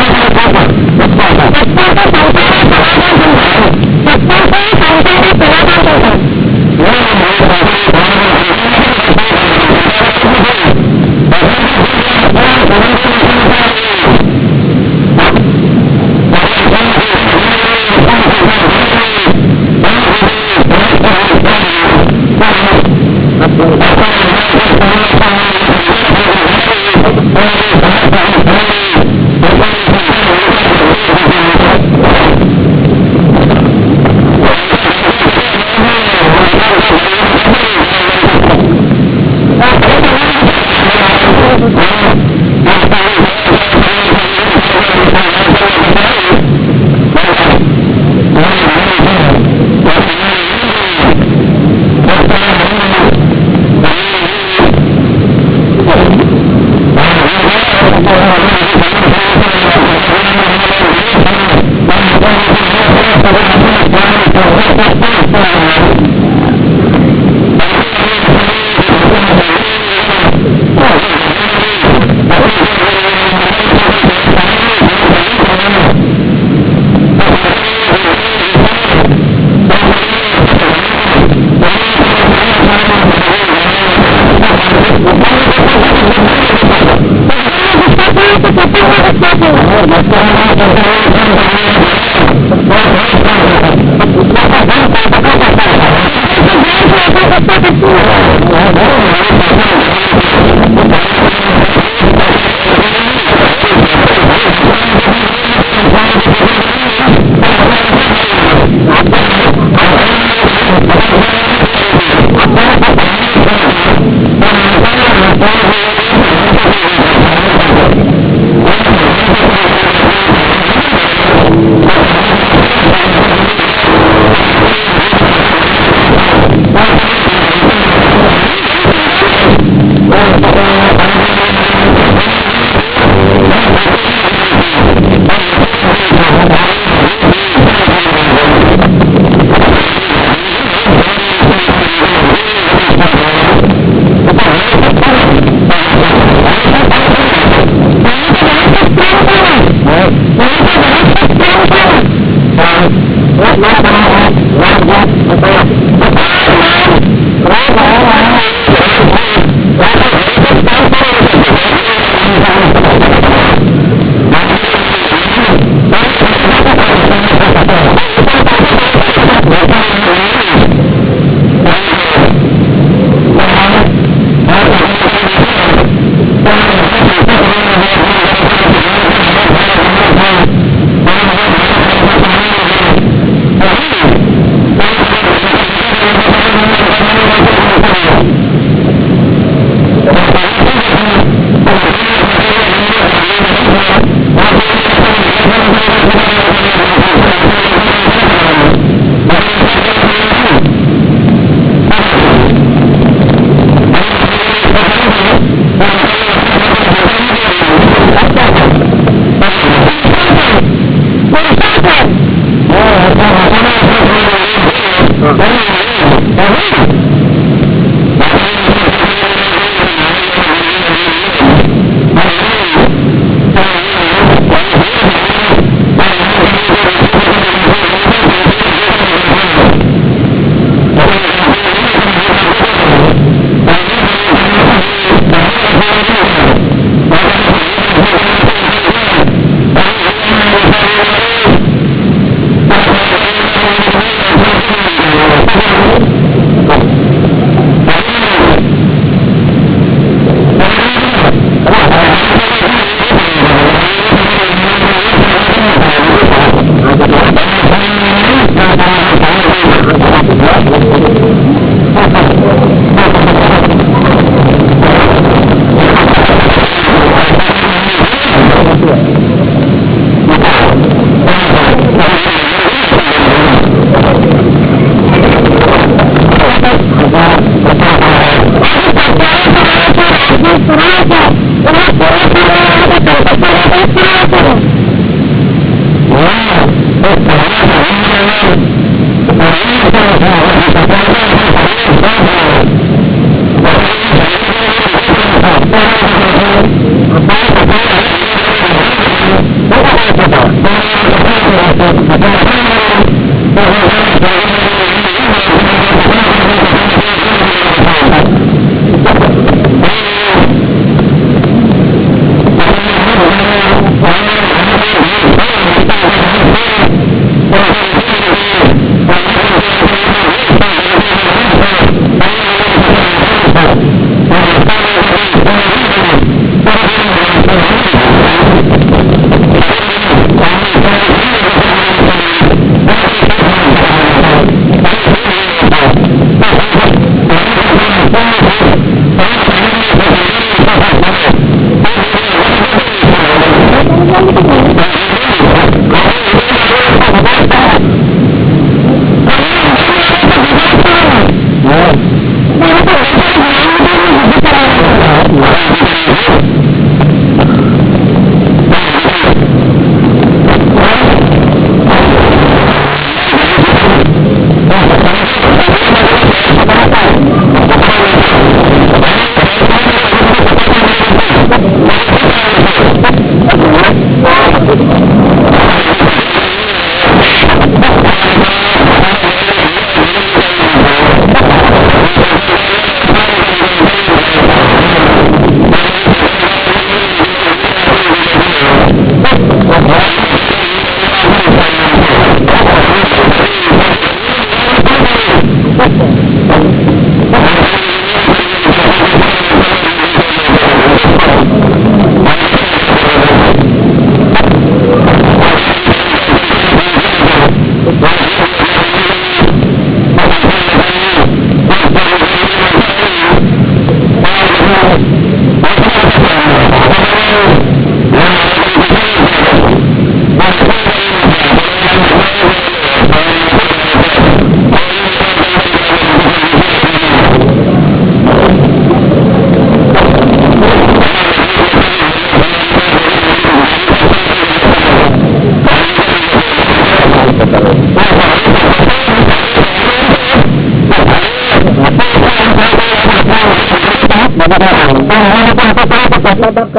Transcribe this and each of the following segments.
Thank you.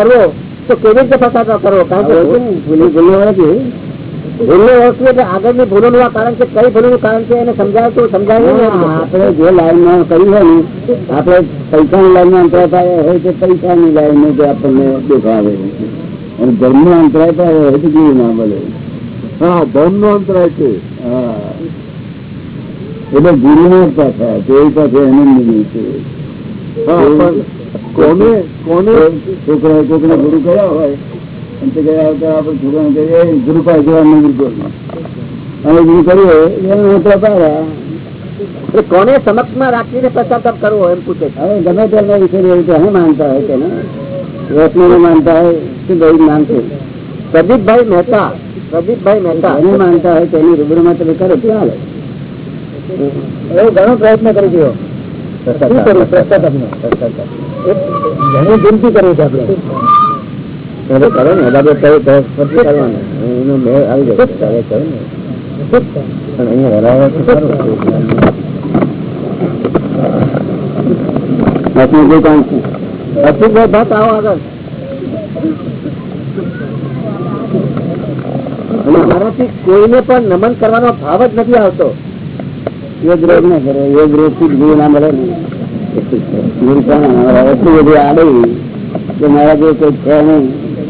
કરવો તો કેવી રીતે પશ્ચાતાપ કરવો કારણ કે ભૂલો ભૂલી નથી. ભૂલની ઓળખવી એટલે આગળની ભૂલોનું આ કારણ છે કઈ ભૂલોનું કારણ છે એને સમજાય તો સમજાય આપણે જે લાઈનમાં કર્યું હોય ને આપણે પૈસાની લાઈનમાં અંતરાય હોય તો પૈસાની લાઈન જે આપણને દેખાડે અને ધર્મ નો અંતરાય થાય હોય તો જીવ ના બોલે હા ધર્મ નો અંતરાય છે. હા. એટલે ગુરુ નો પાછા તે પાસે આનંદ છે. હા પણ કોને? કોને? છોકરા કોકને ગુરુ કર્યા હોય અને તે ગયા આવતા આપણે છોકરાને કહીએ ગુરુ પાસે જવાનું બિલકુલ અને ગુરુ કર્યો એને અંતરાય પાડ્યા. એ કોને સમક્ષમાં રાખીને પશ્ચાતાપ કરવો એમ પૂછે હવે ગમે તેના વિશે એવું તો હું માનતા હોય તેને રોશનીને માનતા હોય શું ભાઈ નામ પ્રદીપભાઈ મહેતા. પ્રદીપભાઈ મહેતા. એને માનતા હોય તેની રૂબરૂમાં તમે કરો ચાલે એવું ઘણો પ્રયત્ન કરી ગયો? ઘણી જિંદગી કરી છે આપણે. કરો ને એટલે કઈ ફરતી કરવાનું. એનો મેળ આવી જાય ત્યારે કરો ને. પણ અહીંયા હરાવે તો ખરું. બાકી કામ છે? અશોકભાઈ ભટ્ટ આવો આગળ. અને મારાથી કોઈને પણ નમન કરવાનો ભાવ જ નથી આવતો. યોગ રોગ ના કરો, યોગ રોગથી ગુરુ ના મળે ને ગુરુ મળે એટલું બધું આડે કે મારા જે કોઈ છે નહીં,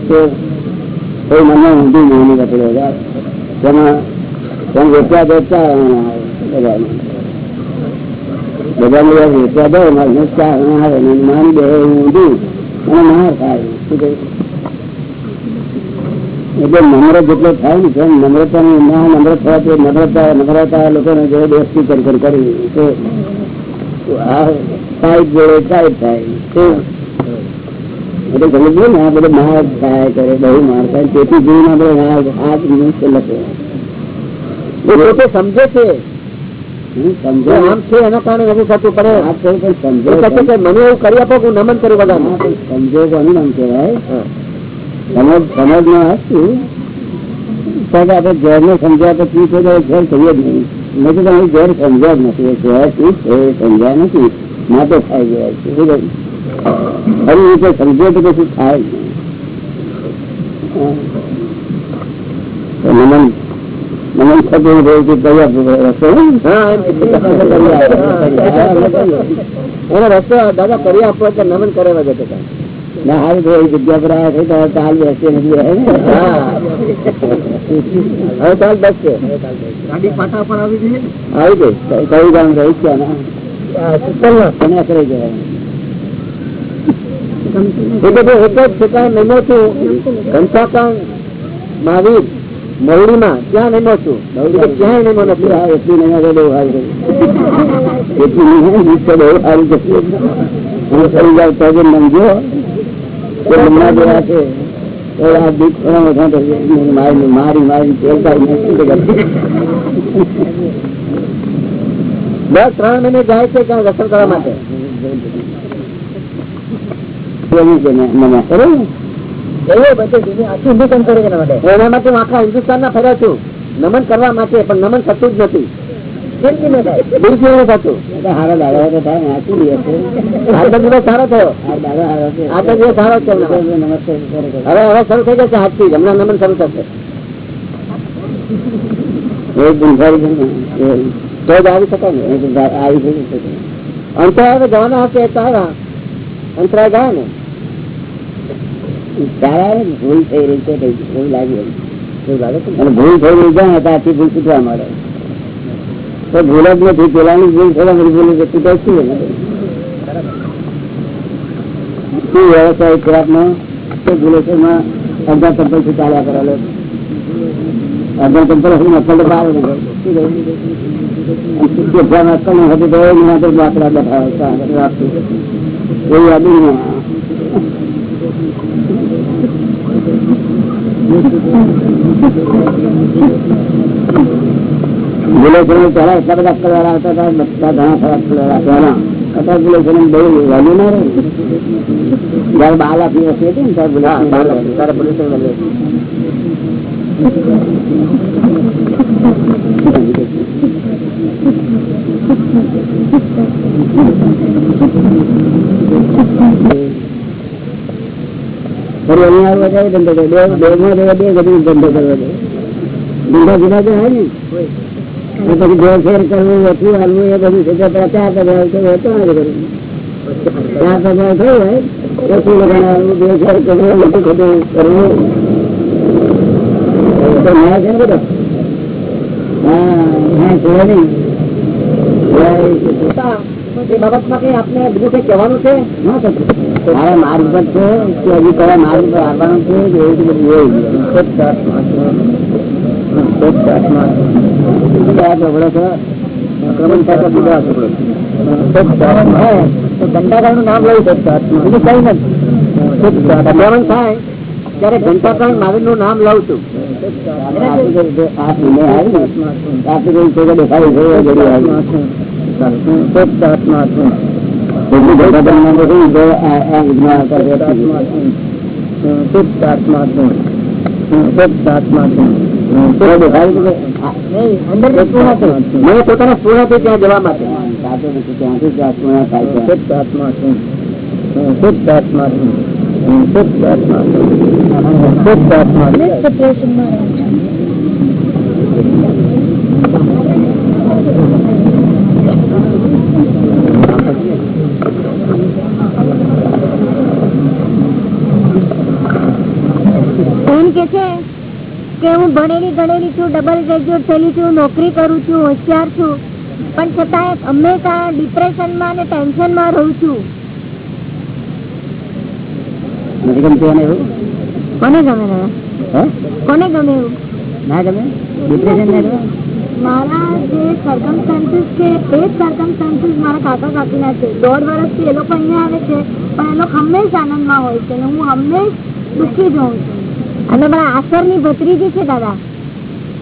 તો કોઈ મને ઊંધી નહીં કપડે તેમાં તમે વેચ્યા વેચતા બધાને. બધાને યાર દો મારે મારી દે ઊંધું, અને માર થાય શું કહ્યું એટલે નમ્ર જેટલો થાય ને તેમ નમ્રતા ના નમ્ર થવાથી નમ્રતા નમ્રતા લોકોને જે દોસ્તી કરી કરી. તો આ ટાઈટ જોડે ટાઈટ થાય. તો એટલે સમજવું ને? આ બધું માર થાય કરે બહુ માર થાય. તેથી જોઈને આપણે આ નિમિત્તે લખે. એ સમજે છે. હું સમજો. આમ છે એના કારણે નથી થતું પડે. આ પણ સમજો. મને એવું કરી આપો હું નમન કરું બધા સમજો કોનું નામ કહેવાય. સમજ સમજમાં હતું સાહેબ આપણે ઘેર ને સમજ્યા પછી તો ઘેર કહીએ જ નહીં મેં તો તમે ઘેર સમજ્યા જ નથી એ ઘેર શું છે એ સમજ્યા નથી માટે થાય ગયા છે શું કહ્યું? ખરી રીતે સમજો તો કશું થાય જ નહીં. હા. તો નમન નમન થતું રહ્યું કે કયા રસ્તો હા એમ એનો રસ્તો દાદા કરી આપો એટલે નમન કરે વગર તો કાંઈ. ના હાલ તો એ જગ્યા પર આવ્યા છે તો ચાલ બેસી નથી રહે ને? હા. હવે ચાલ બસ ગાડી પાટા પર આવી ગઈ? આવી ગઈ. કયું ગામ રહી છે ને કરી જવાય એ બધું એક જ ઠેકાણે નમો છું. ઘનસાકાંડ મહાવીર મહુડીમાં ત્યાં નમો છું? બીજે ક્યાંય નમો નથી. આ એટલી તો બહુ હાલ એટલી બહુ હાલ. હું કરી જાઉં તો મંજો જેવા છે. મારી મારી દસ ત્રણ મહિને જાય છે ત્યાં દર્શન કરવા માટે? એના માટે. હું આખા હિન્દુસ્તાન ના ફર્યા છું. નમન કરવા માટે પણ નમન થતું જ નથી. અંતરાય જવાના હશે તારા અંતરાય ગયા ને તારા ભૂલ થઈ રહી છે. એવું લાગે ભૂલ થઈ રહી જાય તો આથી ભૂલ છૂટવા મળે તો ભૂલ જ નથી પેલાની ભૂલ થોડા ઘણી ભૂલ છે છૂટાય શું એને? શું વ્યવસાય ખરાબનો તે ભૂલેશ્વરમાં અડધા ચંપલથી ચાલ્યા કરેલો અડધા ચંપલ હતી અક્કલ તો બહાર નીકળે. શું કહ્યું? અને શીખી અભ્યાસ અક્કલ ન હતી તો એની માટે બાકડા બેઠા હતા. રાખતું. એવું યાદી નહીં ભૂલેશ્વર પહેલા બધા અક્કલ હતા હતા બધા ઘણા ખરા અક્કલ વાળા પહેલા અત્યારે ભૂલેશ્વર બહુ વેલ્યુ ના રહે. જયારે બાર લાખની વસ્તી હતી ને ત્યારે હા, બાર લાખ. ભૂલેશ્વર તારે પોલીસ સ્ટેશન મળે. ફરી અહીંયા આવવા જાય ધંધો બે માં ધંધો કરવા દે ધંધા જુદા તો હોય ને? અને પછી ઘેર કરવું ઓછું હાલવું એ બધું છે. ચાર પગાર તો હોય તો ના કરવું. ચાર પગાર થયો હોય ઓછું લગાડવું ઘેર કરવું મોટું ખોટું કરવું. તો ન્યાય છે ને બધો હા છે નહીં. એ બાબતમાં કઈ આપણે બીજું કઈ કહેવાનું છે? ના. મારે માર્ગ પર છે કે હજી કયા માર્ગ પર આવવાનું છે એવું બધું કયા છે? બીજો છે. તો ઘંટાકરણનું નામ લઈ બીજું કઈ નથી. સંભ્રમણ થાય ત્યારે ઘંટાકરણ મહાવીરનું નામ લઉં છું. આપી તો જે આ આવી ને, આપી તો ઈ ચોપડો દેખાડી છે, ઘડી આવી. એટલું ઘટાડવાનું નામ તો શું છે? આ- આ વિજ્ઞાન આવતા વ્યક્તિ છે. તો દેખાડી તો કે આ- અંદર પૂર્ણ છે મને પોતાના પૂર્ણ છે ત્યાં જવા એમ કે છે કે હું ભણેલી ગણેલી છું ડબલ ગ્રેજ્યુએટ થયેલી છું નોકરી કરું છું હોશિયાર છું. પણ છતાં હંમેશા ડિપ્રેશનમાં અને ટેન્શનમાં રહું છું. નથી ગમતું એને એવું? કોને ગમે કોને ગમે એવું? ના ગમે? ડિપ્રેશન? મારા જે સર્કમસ્ટાન્સીસ છે એ જ સર્કમસ્ટાન્સીસ મારા કાકા કાકીના છે. દોઢ વર્ષથી એ લોકો અહીંયા આવે છે પણ એ લોકો હંમેશ આનંદમાં હોય છે અને હું હંમેશ દુઃખી જ હોઉં છું. અને મારા આસરની ભત્રીજી છે દાદા.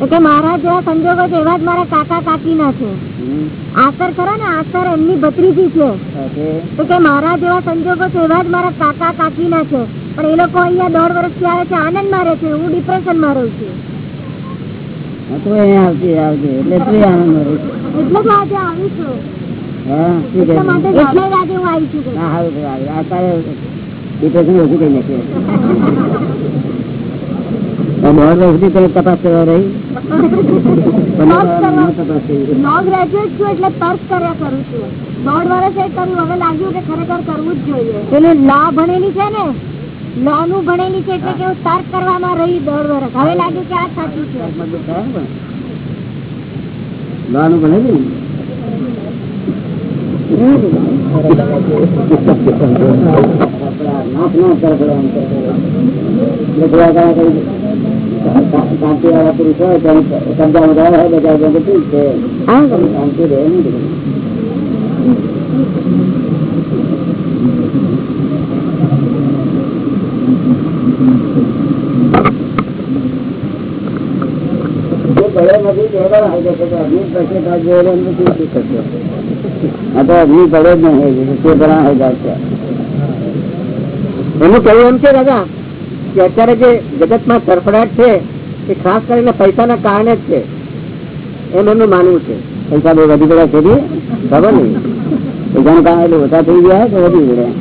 એટલે મારા જેવા સંજોગો છે એવા જ મારા કાકા કાકીના છે આસર ખરા ને આસર એમની ભત્રીજી છે. તો કે મારા જેવા સંજોગો છે એવા જ મારા કાકા કાકીના છે. પણ એ લોકો અહીંયા દોઢ વર્ષથી આવે છે આનંદમાં રહે છે હું ડિપ્રેશનમાં રહું છું. તો અહીંયા આવતી આવતી એટલે તું આનંદ એટલે આજે આવી છું. હા શું છે? માટે જ આજે હું આવી છું. ડિપ્રેશન ઓછું નાખ્યું વર્ષથી તમે તપાસ કરવા રહી? પણ તપાસ કરવા- ન તપાસ કરી લો ગ્રેજ્યુએટ છું એટલે તર્ક કર્યા કરું છું. દોઢ વર્ષ એ હવે લાગ્યું કે ખરેખર કરવું જ જોઈએ. પેલું ભણેલી છે ને? લો ભણેલી છે એટલે કે હું તર્ક કરવામાં રહી દોઢ વર્ષ હવે લાગ્યું કે આ સાચું છે લોનું ભણે છે ને? આપણા નાશ ના કરે પડે આમ કરે. એટલે થોડા ઘણા કઈ શાંતિ વાળા પુરુષ હોય સમજાવવા બધા શાંતિ રહે ને જે ભલે નથી તે પણ આવી જશે તો અગ્નિ પાસે કાઢ જોયેલો નથી શું થશે? આ તો અગ્નિ પડે જ નહીં તે ભણા હોય જાય એનું કહેવું એમ છે દાદા કે અત્યારે જે જગતમાં તરફડાટ છે એ ખાસ કરીને પૈસાના કારણે જ છે. એમ એમનું માનવું છે. પૈસા બહુ વધી ગયા છે ખબર નહીં. પૈસાનું એટલે ઓછા થઈ ગયા કે વધી ગયા?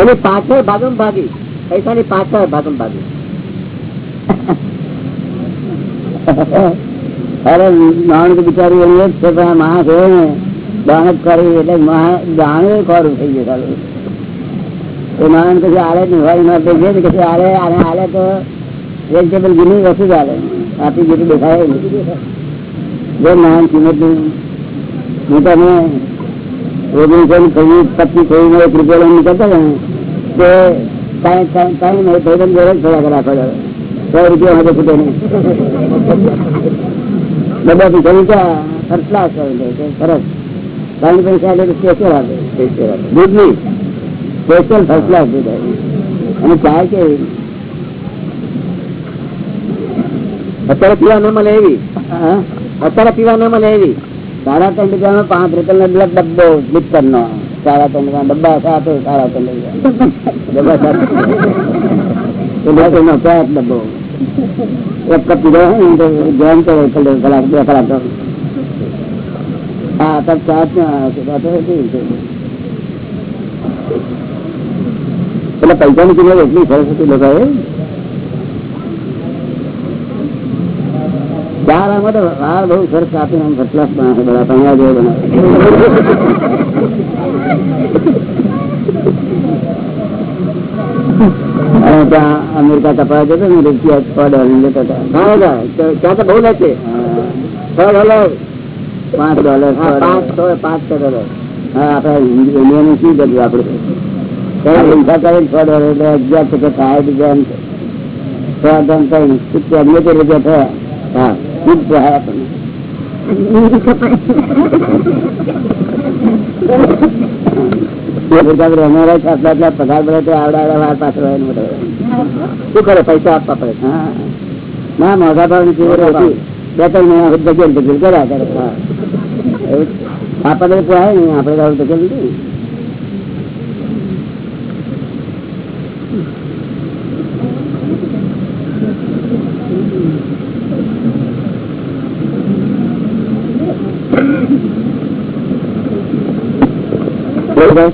એની પાછળ ભાગમ ભાગી. પૈસાની પાછળ ભાગમ ભાગી. અરે માણસ તો બિચારું એનું જ છે, પણ આ માણસ હોય ને દાણ જ કરી, એટલે માણસ દાણું ખોરું થઈ ગયું ખાલી એ માણસ કશું આલે જ નહીં હોય ના તો છે કશું આલે, આને આલે તો વેજીટેબલ ગીની વસ્તુ જ આલે. આપી જેટલું દેખાય નહીં. જે નાન કિંમત હું તમે ઓગણીસો ની ખરીદ પચીસ ખરીદ એક રૂપિયા લઈને નીકળતા હતા ને, તે કાંઈ કાંઈ કાંઈ નહીં થઈ જોડે જ ફર્યા રાખો સો રૂપિયા માટે છૂટે નહીં. બધા પૈસા નીકળ્યા ફર્સ્ટ ક્લાસ સરસ. ત્રણ પૈસા એટલે સ્પેશિયલ સ્પેશિયલ આપે દૂધની સ્પેશિયલ ફર્સ્ટ ક્લાસ દૂધ અને ચાય કે અત્યારે પીવા ન મળે એવી? અત્યારે પીવા ન મળે એવી? સાડા ત્રણ રૂપિયાનો પાંચ રૂપિયાનો બ્લડ ડબ્બો લિક્ટર નો સાડા ત્રણ રૂપિયા ડબ્બા સાતો સાડા ત્રણ રૂપિયા. ડબ્બા ચાર ડબ્બો. એક કપ પીધો હોય ને ધ્યાન જેમ કલાક બે કલાક હા, તબ ચાર એટલે પૈસાની કિંમત એટલી સરસ હતી લોકોએ ચાર આમાં બહુ સરસ કાપીને આમ બધા અને ત્યાં અમેરિકા તપાસ જતો ને રૂપિયા છ ડોલર લેતા હતા. ત્યાં તો બહુ લે છે હા, છ ડોલર પાંચ ડોલર. પાંચ. છ ડોલર. હા આપડે ઇન્ડિયાનું શું કર્યું આપડે કઈ હિંસા કરી છ ડોલર એટલે અગિયાર ટકા થાય સિત્તેર અગિયાર રૂપિયા થયા. હા ખૂબ સહાય આપણને. આપણે અમારા આટલા આટલા પગાર મળે તો આવડા આવડા વાર પાછળ. શું કરે? પૈસા આપવા પડે. હા. ના ચીવર હતી. બે ત્રણ મહિના ધકેલ ધકેલ કર્યા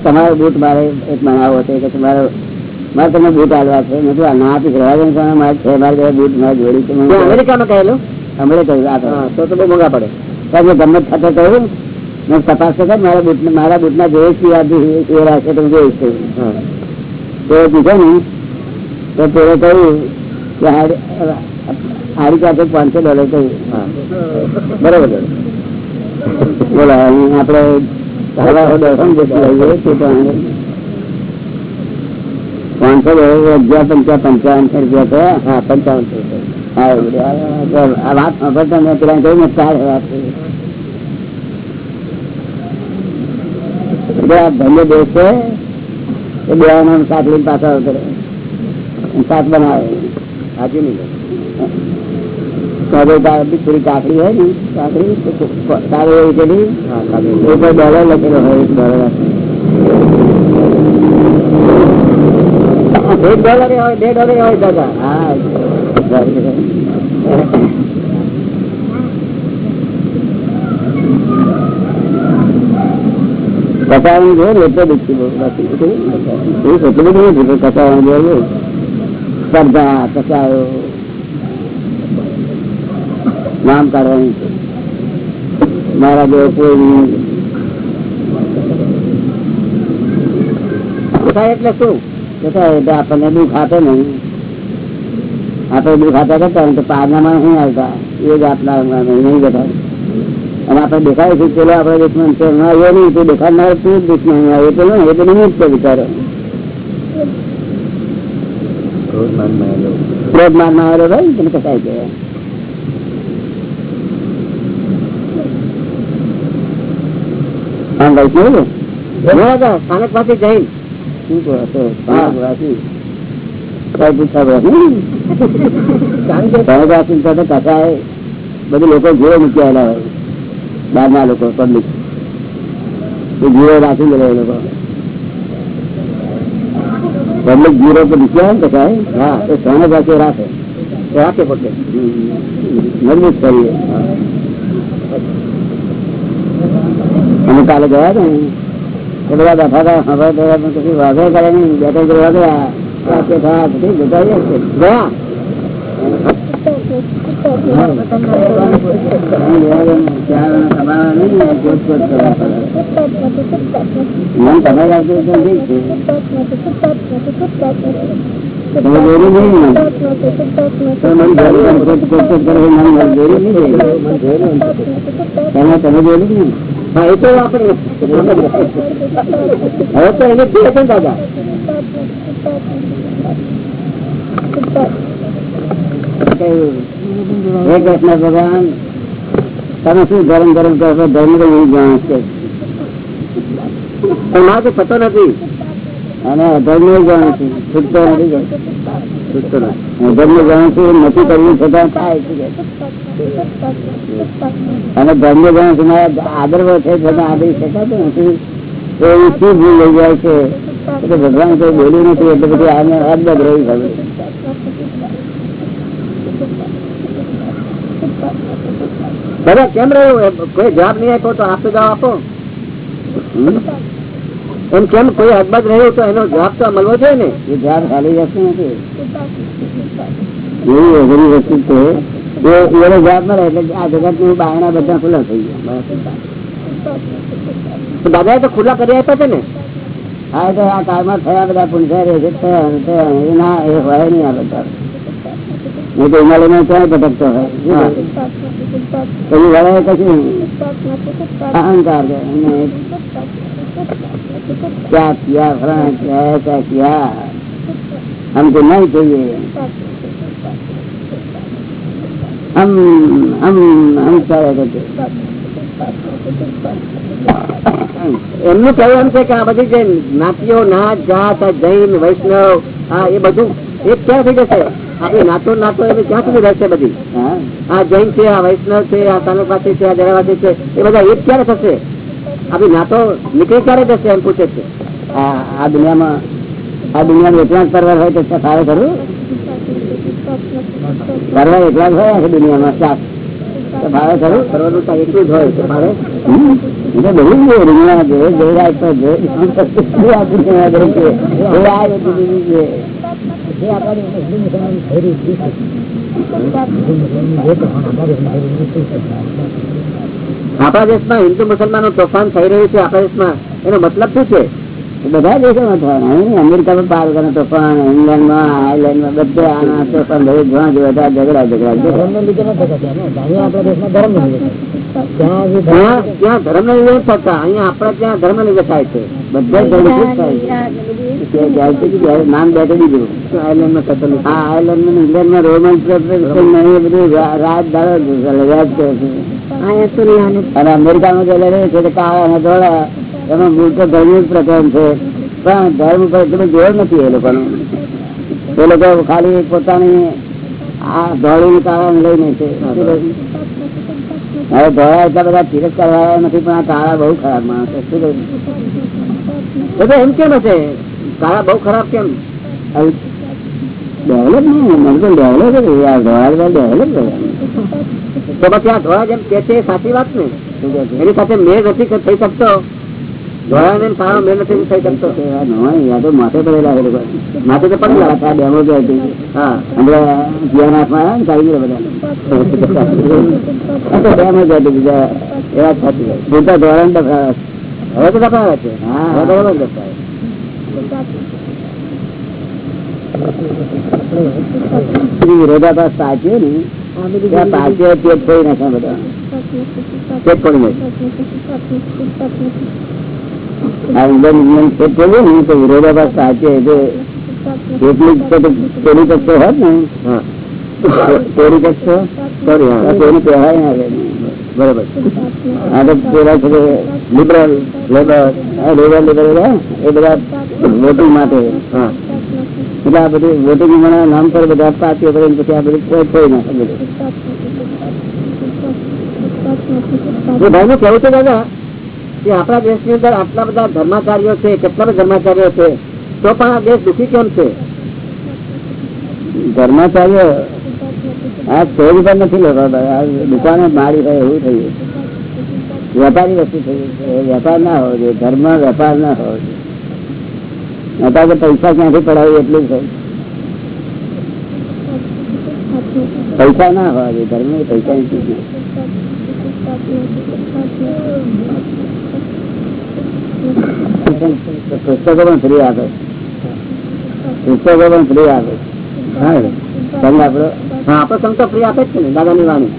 તમારો બૂટ મારે એક બનાવો છે કે તમારો મારે તમને બૂટ હાલવા છે. મેં આ ના આપી રહેવા દે ને મારે છે? મારે બૂટ મારે જોડી છે. અમેરિકામાં કહેલું? હમણાં કહ્યું આ તો. તો બહુ મોંઘા પડે. કારણ કે ગમે ખાતે કહ્યું મેં તપાસ તો મારા બૂટ મારા બૂટના જોઈ છે? એ રાખે તો હું. જોઈશ તો પૂછે ને? તો તેણે કહ્યું કે હારી પાસે પાંચસો ડોલર કહ્યું બરાબર. છે. બોલો આપણે હવા દર્શન જેટલું લઈએ તે પ્રમાણે પાંચસો ડોલર અગિયાર પંચા પંચાવન રૂપિયા થયા હા પંચાવન છે હા એવું બધું. આ- આ- આ વાત સાંભળતા કાજુ કાકડી થોડી કાકડી હોય ને કાકડી તો સારી એવી પેલી. હા સાચું એ કોઈ ડોલર લખેલો હોય એક ડોલર એક ડોલર હોય બે ડોલર હોય દાદા. હા કસાવાનું જોઈએ ને એટલે દુઃખી બાકી. બધું એટલું બધું નથી પણ કસાવાનું જોઈએ સ્પર્ધા કસાયો નામ કાઢવાનું મારા બે કોઈ એટલે શું? આપણને દુઃખ આપે નહીં. આપણે દુઃખ આપ્યા કરતા તો પારનામાં નહીં આવતા. એ જ આપના નહીં બધા અને આપણે દેખાય છે પેલો આપડે દુશ્મન છે. ના એ નહીં. તો દેખાડનાર શું જ દુશ્મન એ પેલો એ તો નિમિત્ત છે બિચારો. ક્રોધ મારમાં આવેલો ભાઈ. તમે કસાય છે આમ વૈષ્ણવ છે દાદા સ્થાનક પાસે જૈન શું કહો છો હા. વાસી કઈ પૂછા નહીં કારણ કે સ્થાનક પાસે જઈ બધું લોકો જીવો મૂક્યા હોય. બહારના લોકો પબ્લિક. જીવો રાખી ગયેલા લોકો. પબ્લિક જીરો તો મૂક્યા હોય ને કસાય હા. એ સહજાસી રાખે. રાખે પડશે મજબૂત કરીએ. અમે કાલે ગયા હતા ને બધા બેઠા હતા હવે તો એમ કશું કરે નહીં. બે ત્રણ જોવા પછી છે. ગયા? મન તમે રાખજો ઠીક છે. તમે દોરી નહીં તમે દોરી નહીં. તમે તમે દોરી ને હા, એ તો આપણે હવે તો એને છે દાદા. હે કૃષ્ણ ભગવાન, તમે શું ગરમ ગરમ કરો છો? ધર્મ તો એવું જાણ છે. પણ મારે તો થતો નથી. અને અધર્મ અધર્મ જાણ છે. નથી કરવું છતાં. અને ધર્મ જાણું છું, મારા આદરવો છે આદરી શકાતું નથી. તો એ શું ભૂલ લઈ જાય છે? એટલે ભગવાન કોઈ બોલ્યું નથી, એટલે પછી આને અદબદ રહી ખબર દાદા, કેમ રહ્યું? કોઈ જવાબ નહીં આપ્યો તો આપતો જવાબ આપો? એમ કેમ કોઈ અદબદ રહ્યો તો એનો જવાબ તો મળવો છે ને? એ જવાબ ખાલી જશે નથી. એવી અઘરી વસ્તુ છે. એનો જવાબ મળે એટલે આ જગતનું બધા ખુલ્લા થઈ ગયા. તો તો ખુલ્લા કરી આપ્યા છે ને? હા તો આ કાળમાં થયા બધા છે. થયા ને. એ હોય નહીં આ બધા. નહીં તો હિમાલયમાં ક્યાંય ભટકતો હોય? પછી વળે કશું અહંકાર क्या किया फलाना किया ऐसा किया हमको नहीं चाहिए हम हम हम क्या करते એમનું કહેવું એમ છે કે આ બધી જે જ્ઞાતિઓ નાત જાત આ જૈન વૈષ્ણવ આ એ બધું એક ક્યાં થઈ જશે આપણી નાતો નાતો એની ક્યાં સુધી રહેશે બધી हाँ આ જૈન છે આ વૈષ્ણવ છે આ તાલુકવાસી છે આ જરાવાસી છે એ બધા એક ક્યારે થશે આપણી નાતો નીકળે ક્યારે જશે એમ પૂછે છે. આ દુનિયામાં આ દુનિયામાં એકલા જ પરવાર હોય તો ફાવે ખરું? પરવાર એકલા જ હોય દુનિયામાં સાત. ભાવે ખરું? કરવાનું એટલું જ હોય છે મારે હમ? બધું છે રીંગણા છે જોડા પર છે આ દુનિયામાં બધું એ બીજું છે. આપણા દેશમાં હિન્દુ મુસલમાનો તોફાન થઈ રહ્યું છે આપણા દેશમાં. એનો મતલબ શું છે? બધા દેશોમાં થવાના અમેરિકામાં પાર કરે તોફાન, ઇંગ્લેન્ડમાં, આયર્લેન્ડમાં બધે આના તોફાન જ્યાં જોયે ત્યાં ઝઘડા ઝઘડા ત્યાં ધર્મ નહીં થતા અહીંયા આપણા ત્યાં ધર્મ નહીં થાય છે. બધા ધર્મ જ થાય છે. નામ બેઠે દીધું આયર્લેન્ડમાં થતું નથી. આ આયર્લેન્ડમાં ઇંગ્લેન્ડમાં રોમન બધું રાત દાડો કરે છે અને અમેરિકામાં જે લડે છે કાળા ધોળા એમાં મૂળ તો ધર્મ જ પ્રકરણ છે. પણ ધર્મ પર એટલું જોર નથી એ લોકોનું. એ લોકો ખાલી પોતાની આ ધોળી કાળા લઈને છે. હવે ધોળા એટલા બધા તિરસ્કાર વાળા નથી પણ આ કાળા બહુ ખરાબ માણસ છે. શું કહ્યું? એમ કેમ હશે? કાળા બહુ ખરાબ કેમ? ડેવલપ નહીં મને તો ડેવલપ જ યાર ધોળા ડેવલપ તો પછી આ ધોળા જેમ કે છે સાચી વાત ને? એની સાથે મેં નથી થઈ શકતો? ધોળા ને કાળો મેળ નથી થઈ શકતો? તો માથે પડેલા માથે તો પડેલા આ ડેમો જો હતી હા. એટલે જીવનાથમાં આવ્યા ને કાઢી બધા. તો ડેમો જ હતી બીજા. એવા જ થતી પૂરતા ધોરણ હવે તો દફાવે છે. હા. હવે તો બરાબર દફાવે. વિરોધાભાસ સાચી ને ત્યાં નાખ્યા બધા. આ ઇન્ડિયન ને તો વિરોધાભાસ સાચી એટલે એટલી જ પેલી પેલી કક્ષો હોત ને હા. પેલી કક્ષો સોરી હા પેલી કહેવાય ના આવે. બરાબર. આ તો પેલા છે લિબરલ લેબર લેબર લેબર એ બધા વોટિંગ માટે. એટલે આ બધું વોટિંગ મને નામ પર બધા પાર્ટીઓ કરીને પછી આ બધું કોઈ કોઈ નાખે બધું ભાઈ નું કેવું છે દાદા કે આપણા દેશની અંદર આટલા બધા ધર્માચાર્યો છે કેટલા બધા ધર્માચાર્યો છે તો પણ આ દેશ દુઃખી કેમ છે? ધર્માચાર્ય આ સ્ટેજ પર નથી લેતા આ દુકાને મારી થાય એવું થયું. વેપારી વસ્તુ થઈ વેપાર ના હોવો જોઈએ ધર્મ વેપાર ના હોવો જોઈએ અત્યારે તો પૈસા ક્યાંથી પડાવી એટલું જ હોય. પૈસા ના હોવા જોઈએ ધર્મ એ પૈસા નથી. પુસ્તકો પણ ફ્રી આપે. પુસ્તકો પણ ફ્રી આપે. હા તમે આપડો, હા આપણો સંત તો ફ્રી આપે જ છે ને, દાદાની વાણી.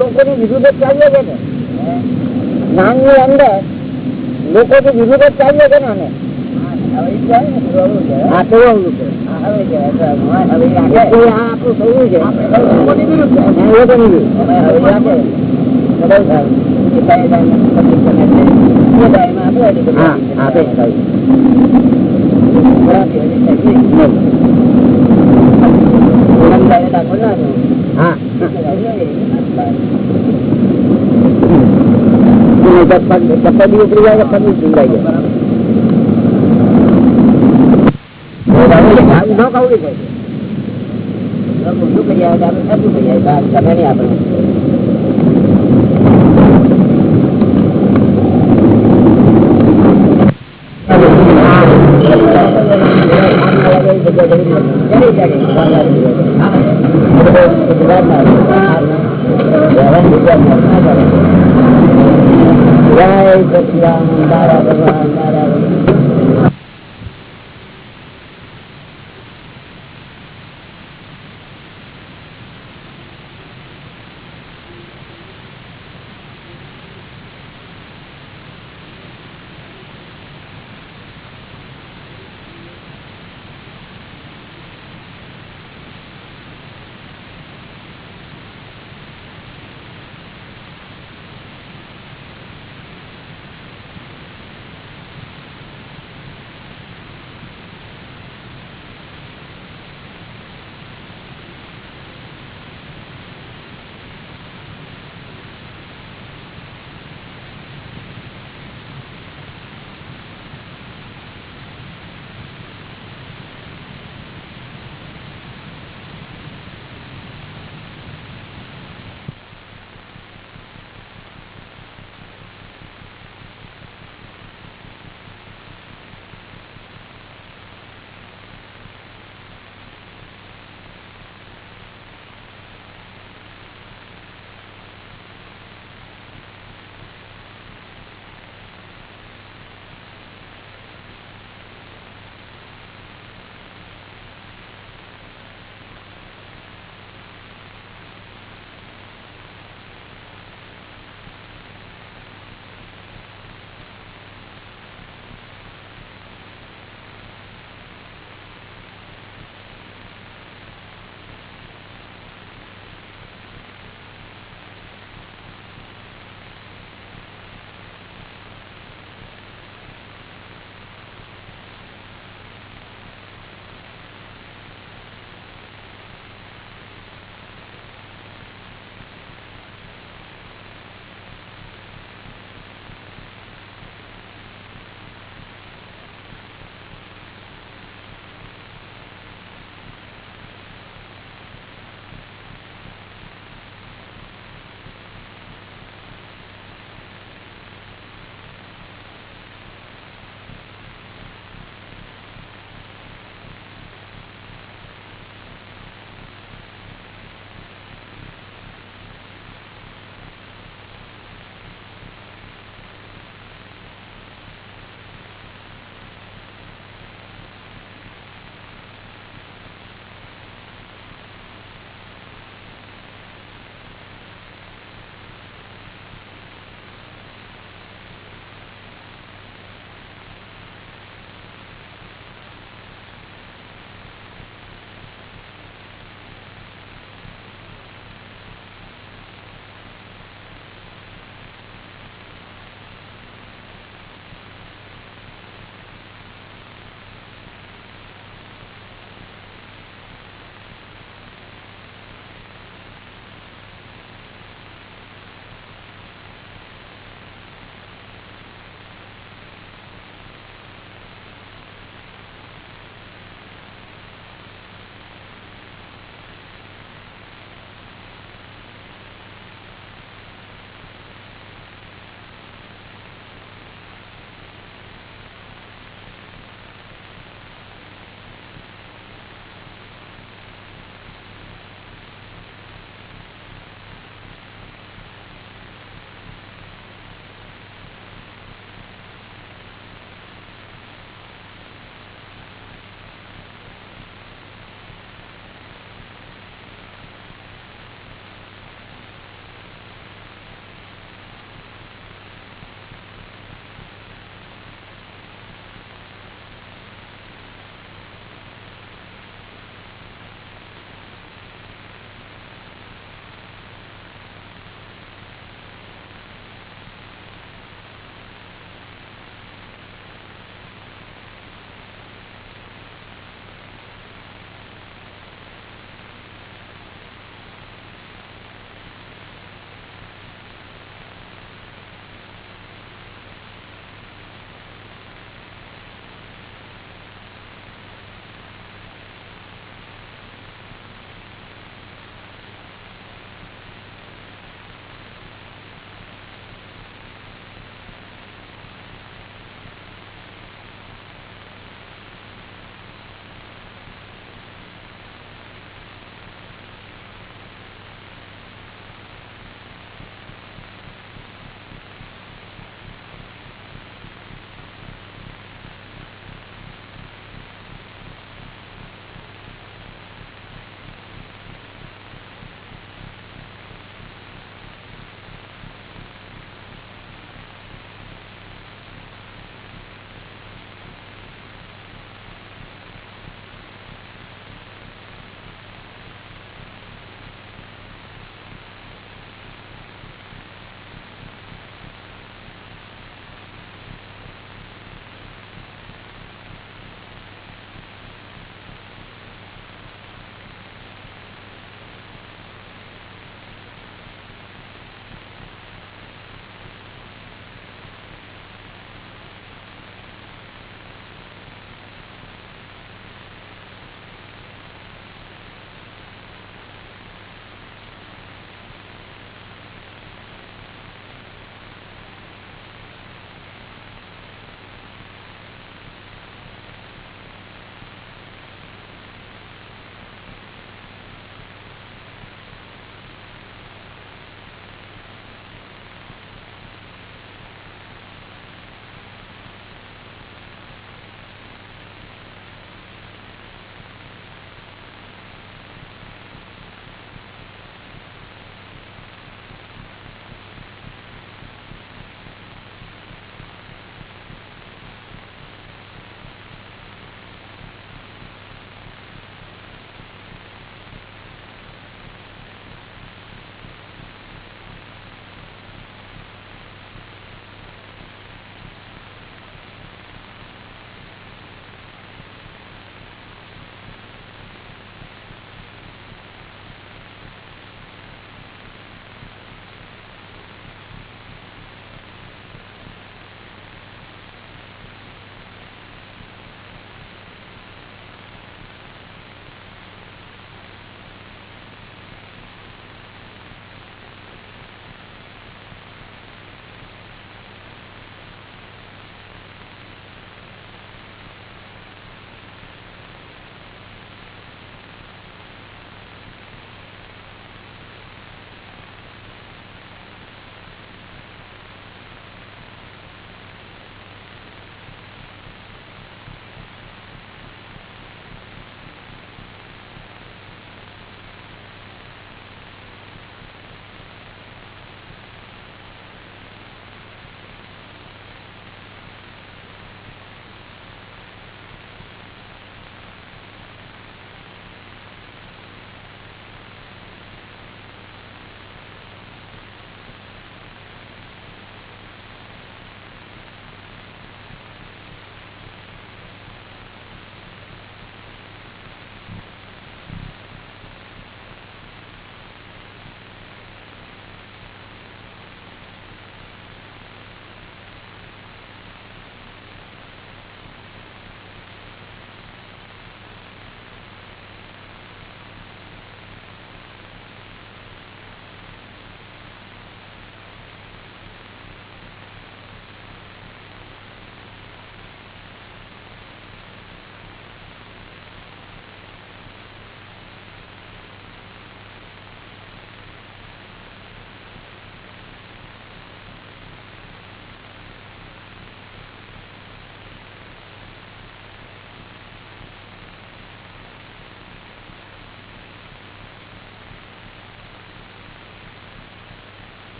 લોકોની વિરુદ્ધ છે ને જ્ઞાનની અંદર લોકોની વિરુદ્ધ ચાલીએ છે ને આપણું થયું છે. હા, આપે હા ચપ્પલ બી ઉતરી જાય બી ઉતરી જાય જાય ઊંધું કરી આવે આપણે કરી આવે બસ તમે નહીં આપણે જય સચિદાનંદ ભગવાન